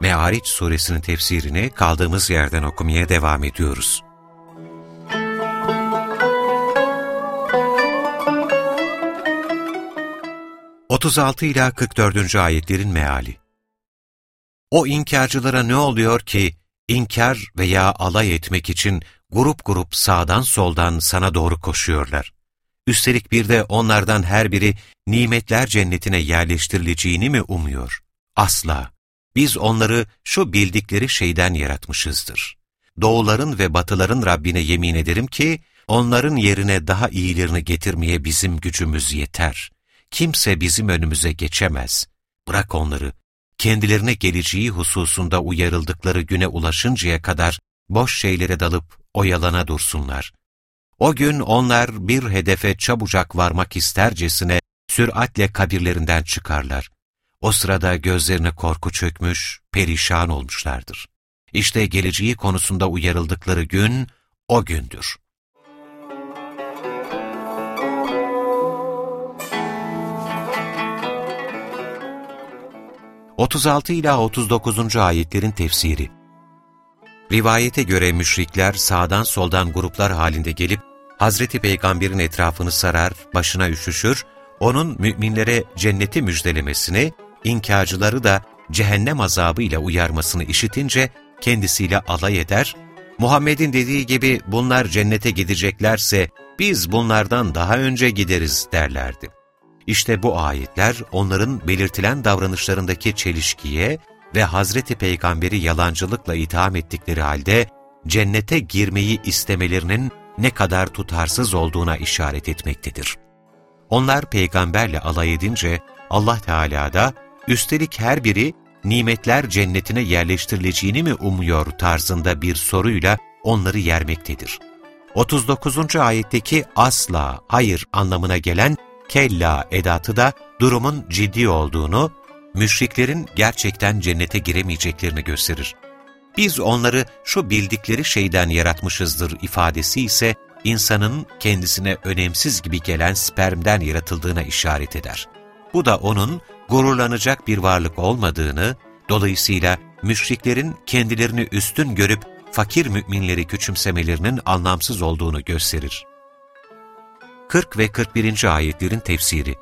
Me'ariç suresinin tefsirini kaldığımız yerden okumaya devam ediyoruz. ...36 ila 44. ayetlerin meali. O inkarcılara ne oluyor ki, inkar veya alay etmek için grup grup sağdan soldan sana doğru koşuyorlar. Üstelik bir de onlardan her biri nimetler cennetine yerleştirileceğini mi umuyor? Asla. Biz onları şu bildikleri şeyden yaratmışızdır. Doğuların ve batıların Rabbine yemin ederim ki, onların yerine daha iyilerini getirmeye bizim gücümüz yeter. Kimse bizim önümüze geçemez. Bırak onları, kendilerine geleceği hususunda uyarıldıkları güne ulaşıncaya kadar boş şeylere dalıp oyalana dursunlar. O gün onlar bir hedefe çabucak varmak istercesine süratle kabirlerinden çıkarlar. O sırada gözlerine korku çökmüş, perişan olmuşlardır. İşte geleceği konusunda uyarıldıkları gün o gündür. ...36 ila 39. ayetlerin tefsiri Rivayete göre müşrikler sağdan soldan gruplar halinde gelip Hazreti Peygamber'in etrafını sarar, başına üşüşür, onun müminlere cenneti müjdelemesini, inkarcıları da cehennem azabıyla uyarmasını işitince kendisiyle alay eder, Muhammed'in dediği gibi bunlar cennete gideceklerse biz bunlardan daha önce gideriz derlerdi. İşte bu ayetler onların belirtilen davranışlarındaki çelişkiye ve Hazreti Peygamber'i yalancılıkla itham ettikleri halde cennete girmeyi istemelerinin ne kadar tutarsız olduğuna işaret etmektedir. Onlar peygamberle alay edince Allah Teala da üstelik her biri nimetler cennetine yerleştirileceğini mi umuyor tarzında bir soruyla onları yermektedir. 39. ayetteki asla, hayır anlamına gelen kella edatı da durumun ciddi olduğunu, müşriklerin gerçekten cennete giremeyeceklerini gösterir. Biz onları şu bildikleri şeyden yaratmışızdır ifadesi ise insanın kendisine önemsiz gibi gelen spermden yaratıldığına işaret eder. Bu da onun gururlanacak bir varlık olmadığını, dolayısıyla müşriklerin kendilerini üstün görüp fakir müminleri küçümsemelerinin anlamsız olduğunu gösterir. 40 ve 41. ayetlerin tefsiri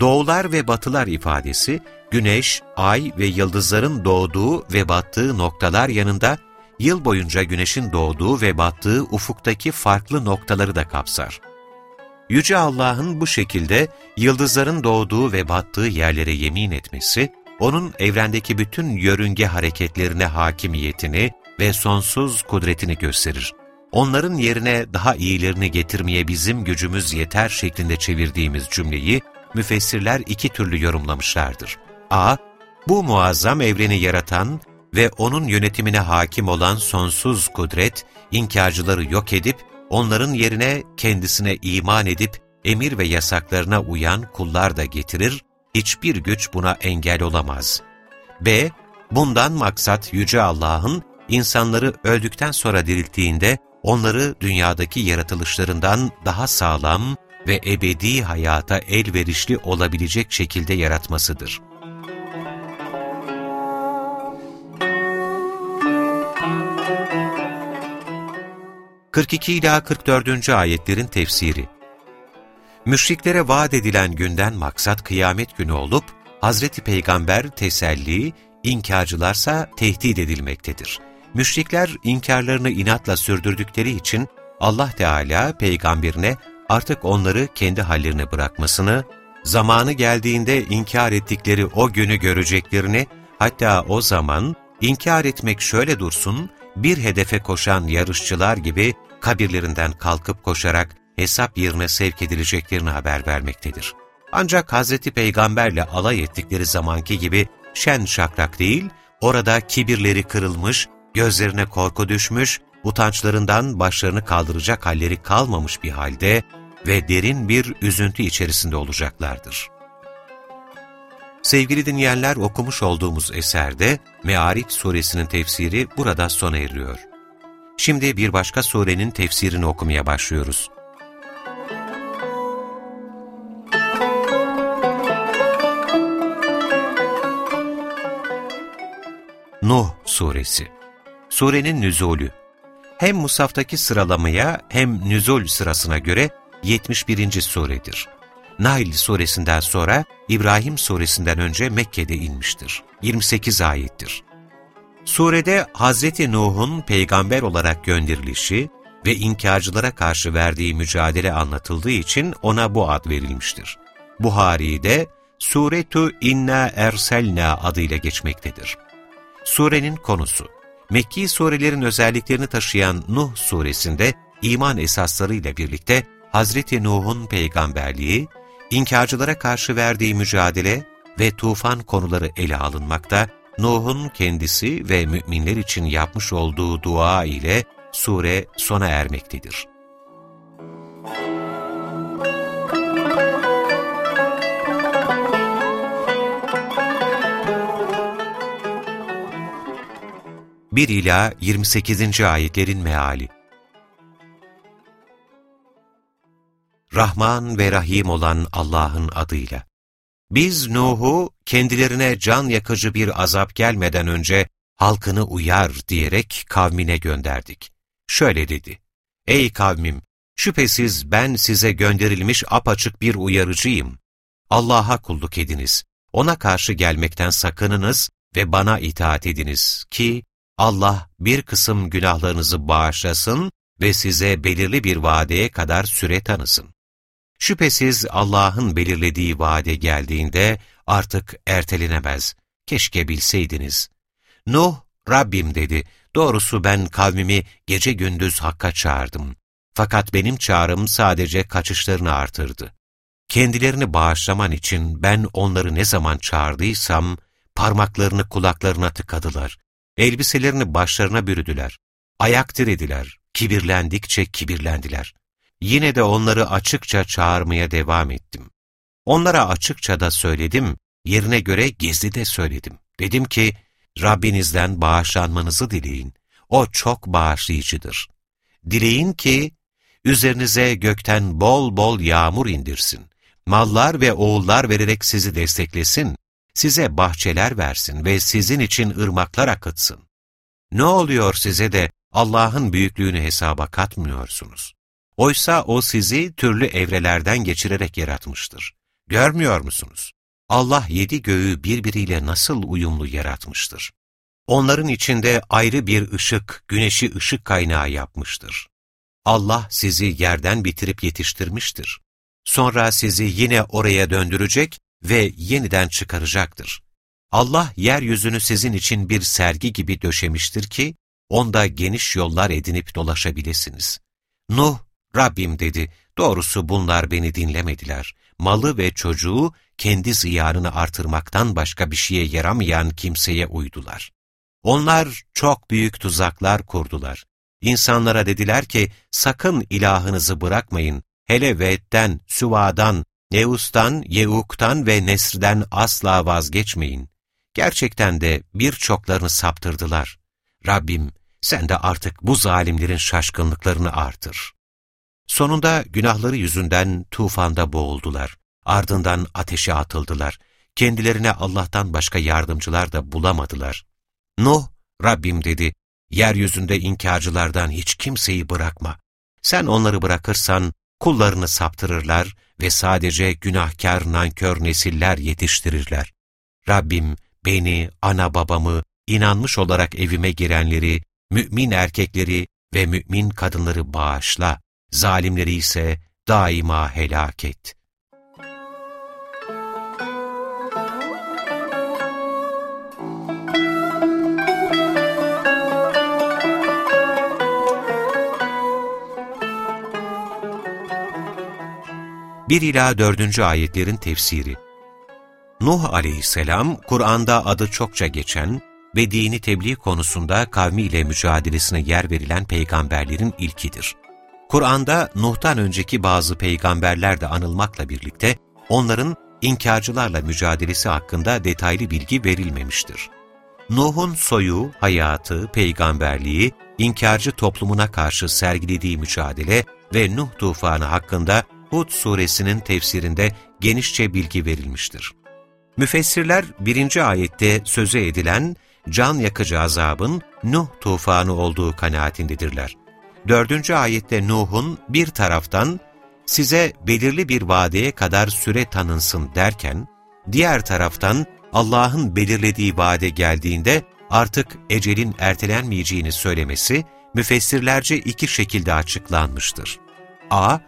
Doğular ve batılar ifadesi, güneş, ay ve yıldızların doğduğu ve battığı noktalar yanında, yıl boyunca güneşin doğduğu ve battığı ufuktaki farklı noktaları da kapsar. Yüce Allah'ın bu şekilde yıldızların doğduğu ve battığı yerlere yemin etmesi, onun evrendeki bütün yörünge hareketlerine hakimiyetini ve sonsuz kudretini gösterir. Onların yerine daha iyilerini getirmeye bizim gücümüz yeter şeklinde çevirdiğimiz cümleyi, müfessirler iki türlü yorumlamışlardır. A. Bu muazzam evreni yaratan ve onun yönetimine hakim olan sonsuz kudret, inkarcıları yok edip, onların yerine kendisine iman edip, emir ve yasaklarına uyan kullar da getirir, hiçbir güç buna engel olamaz. B. Bundan maksat Yüce Allah'ın, insanları öldükten sonra dirilttiğinde, onları dünyadaki yaratılışlarından daha sağlam, ve ebedi hayata elverişli olabilecek şekilde yaratmasıdır. ...42 ila 44. ayetlerin tefsiri Müşriklere vaat edilen günden maksat kıyamet günü olup, Hazreti Peygamber teselli, inkarcılarsa tehdit edilmektedir. Müşrikler inkarlarını inatla sürdürdükleri için Allah Teala peygamberine artık onları kendi hallerine bırakmasını, zamanı geldiğinde inkar ettikleri o günü göreceklerini, hatta o zaman inkar etmek şöyle dursun, bir hedefe koşan yarışçılar gibi kabirlerinden kalkıp koşarak hesap yerine sevk edileceklerini haber vermektedir. Ancak Hz. Peygamberle alay ettikleri zamanki gibi şen şakrak değil, orada kibirleri kırılmış, gözlerine korku düşmüş, utançlarından başlarını kaldıracak halleri kalmamış bir halde ve derin bir üzüntü içerisinde olacaklardır. Sevgili dinleyenler okumuş olduğumuz eserde Me'ariç suresinin tefsiri burada sona eriyor. Şimdi bir başka surenin tefsirini okumaya başlıyoruz. Nuh Suresi Surenin nüzulü Hem Musaf'taki sıralamaya hem nüzul sırasına göre 71. suredir. Nail suresinden sonra İbrahim suresinden önce Mekke'de inmiştir. 28 ayettir. Surede Hazreti Nuh'un peygamber olarak gönderilişi ve inkarcılara karşı verdiği mücadele anlatıldığı için ona bu ad verilmiştir. Buhari'de Suretu İnna Erselna adıyla geçmektedir. Surenin konusu Mekki surelerin özelliklerini taşıyan Nuh suresinde iman esaslarıyla birlikte Hazreti Nuh'un peygamberliği, inkarcılara karşı verdiği mücadele ve tufan konuları ele alınmakta, Nuh'un kendisi ve müminler için yapmış olduğu dua ile sure sona ermektedir. Bir ila 28. ayetlerin meali Rahman ve Rahim olan Allah'ın adıyla. Biz Nuh'u kendilerine can yakıcı bir azap gelmeden önce halkını uyar diyerek kavmine gönderdik. Şöyle dedi, Ey kavmim! Şüphesiz ben size gönderilmiş apaçık bir uyarıcıyım. Allah'a kulluk ediniz, ona karşı gelmekten sakınınız ve bana itaat ediniz ki Allah bir kısım günahlarınızı bağışlasın ve size belirli bir vadeye kadar süre tanısın. Şüphesiz Allah'ın belirlediği vade geldiğinde artık ertelenemez. Keşke bilseydiniz. Nuh, Rabbim dedi, doğrusu ben kavmimi gece gündüz Hakk'a çağırdım. Fakat benim çağrım sadece kaçışlarını artırdı. Kendilerini bağışlaman için ben onları ne zaman çağırdıysam, parmaklarını kulaklarına tıkadılar. Elbiselerini başlarına bürüdüler. Ayak dirediler. Kibirlendikçe kibirlendiler. Yine de onları açıkça çağırmaya devam ettim. Onlara açıkça da söyledim, yerine göre gizli de söyledim. Dedim ki, Rabbinizden bağışlanmanızı dileyin. O çok bağışlayıcıdır. Dileyin ki, üzerinize gökten bol bol yağmur indirsin. Mallar ve oğullar vererek sizi desteklesin. Size bahçeler versin ve sizin için ırmaklar akıtsın. Ne oluyor size de Allah'ın büyüklüğünü hesaba katmıyorsunuz? Oysa O sizi türlü evrelerden geçirerek yaratmıştır. Görmüyor musunuz? Allah yedi göğü birbiriyle nasıl uyumlu yaratmıştır. Onların içinde ayrı bir ışık, güneşi ışık kaynağı yapmıştır. Allah sizi yerden bitirip yetiştirmiştir. Sonra sizi yine oraya döndürecek ve yeniden çıkaracaktır. Allah yeryüzünü sizin için bir sergi gibi döşemiştir ki, onda geniş yollar edinip dolaşabilirsiniz. Nuh Rabbim dedi, doğrusu bunlar beni dinlemediler. Malı ve çocuğu kendi ziyanını artırmaktan başka bir şeye yaramayan kimseye uydular. Onlar çok büyük tuzaklar kurdular. İnsanlara dediler ki, sakın ilahınızı bırakmayın, hele Ved'den, Süva'dan, Neus'tan, Yeuk'tan ve Nesr'den asla vazgeçmeyin. Gerçekten de birçoklarını saptırdılar. Rabbim, sen de artık bu zalimlerin şaşkınlıklarını artır. Sonunda günahları yüzünden tufanda boğuldular. Ardından ateşe atıldılar. Kendilerine Allah'tan başka yardımcılar da bulamadılar. Nuh, Rabbim dedi, yeryüzünde inkarcılardan hiç kimseyi bırakma. Sen onları bırakırsan kullarını saptırırlar ve sadece günahkar nankör nesiller yetiştirirler. Rabbim beni, ana babamı, inanmış olarak evime girenleri, mümin erkekleri ve mümin kadınları bağışla zalimleri ise daima helak et. Bir ila dördüncü ayetlerin tefsiri Nuh aleyhisselam, Kur'an'da adı çokça geçen, ve dini tebliğ konusunda kavmiyle mücadelesine yer verilen peygamberlerin ilkidir. Kur'an'da Nuh'tan önceki bazı peygamberler de anılmakla birlikte onların inkarcılarla mücadelesi hakkında detaylı bilgi verilmemiştir. Nuh'un soyu, hayatı, peygamberliği, inkarcı toplumuna karşı sergilediği mücadele ve Nuh tufanı hakkında Hud suresinin tefsirinde genişçe bilgi verilmiştir. Müfessirler birinci ayette söze edilen can yakıcı azabın Nuh tufanı olduğu kanaatindedirler. Dördüncü ayette Nuh'un bir taraftan size belirli bir vadeye kadar süre tanınsın derken, diğer taraftan Allah'ın belirlediği vade geldiğinde artık ecelin ertelenmeyeceğini söylemesi müfessirlerce iki şekilde açıklanmıştır. A.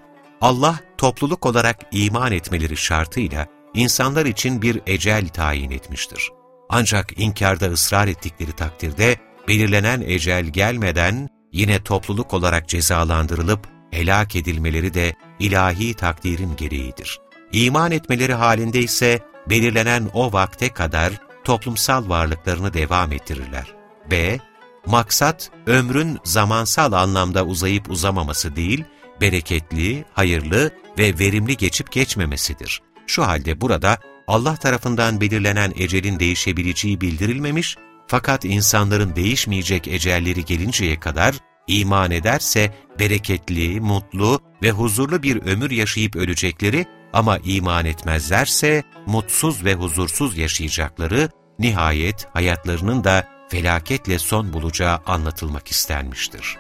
Allah topluluk olarak iman etmeleri şartıyla insanlar için bir ecel tayin etmiştir. Ancak inkarda ısrar ettikleri takdirde belirlenen ecel gelmeden yine topluluk olarak cezalandırılıp helak edilmeleri de ilahi takdirin gereğidir. İman etmeleri halinde ise belirlenen o vakte kadar toplumsal varlıklarını devam ettirirler. B. Maksat, ömrün zamansal anlamda uzayıp uzamaması değil, bereketli, hayırlı ve verimli geçip geçmemesidir. Şu halde burada Allah tarafından belirlenen ecelin değişebileceği bildirilmemiş, fakat insanların değişmeyecek ecelleri gelinceye kadar iman ederse bereketli, mutlu ve huzurlu bir ömür yaşayıp ölecekleri ama iman etmezlerse mutsuz ve huzursuz yaşayacakları, nihayet hayatlarının da felaketle son bulacağı anlatılmak istenmiştir.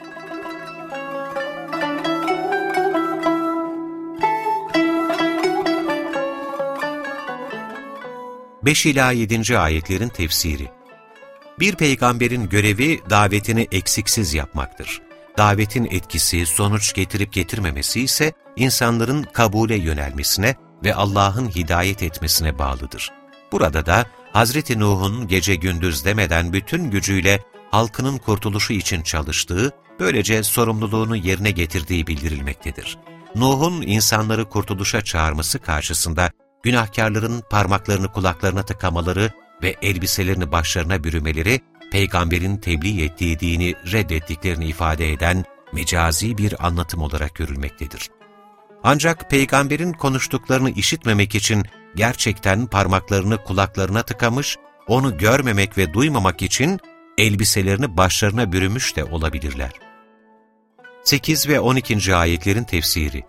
5 ila 7. ayetlerin tefsiri Bir peygamberin görevi davetini eksiksiz yapmaktır. Davetin etkisi, sonuç getirip getirmemesi ise insanların kabule yönelmesine ve Allah'ın hidayet etmesine bağlıdır. Burada da Hazreti Nuh'un gece gündüz demeden bütün gücüyle halkının kurtuluşu için çalıştığı, böylece sorumluluğunu yerine getirdiği bildirilmektedir. Nuh'un insanları kurtuluşa çağırması karşısında günahkarların parmaklarını kulaklarına tıkamaları ve elbiselerini başlarına bürümeleri, peygamberin tebliğ ettiği dini reddettiklerini ifade eden mecazi bir anlatım olarak görülmektedir. Ancak peygamberin konuştuklarını işitmemek için gerçekten parmaklarını kulaklarına tıkamış, onu görmemek ve duymamak için elbiselerini başlarına bürümüş de olabilirler. 8 ve 12. ayetlerin tefsiri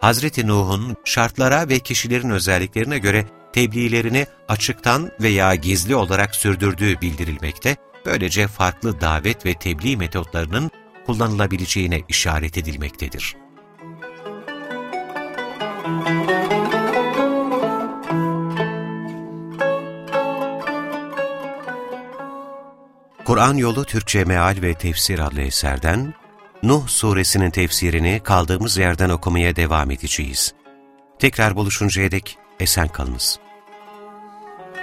Hazreti Nuh'un şartlara ve kişilerin özelliklerine göre tebliğlerini açıktan veya gizli olarak sürdürdüğü bildirilmekte, böylece farklı davet ve tebliğ metotlarının kullanılabileceğine işaret edilmektedir. Kur'an Yolu Türkçe Meal ve Tefsir adlı eserden Nuh suresinin tefsirini kaldığımız yerden okumaya devam edeceğiz. Tekrar buluşuncaya dek esen kalınız.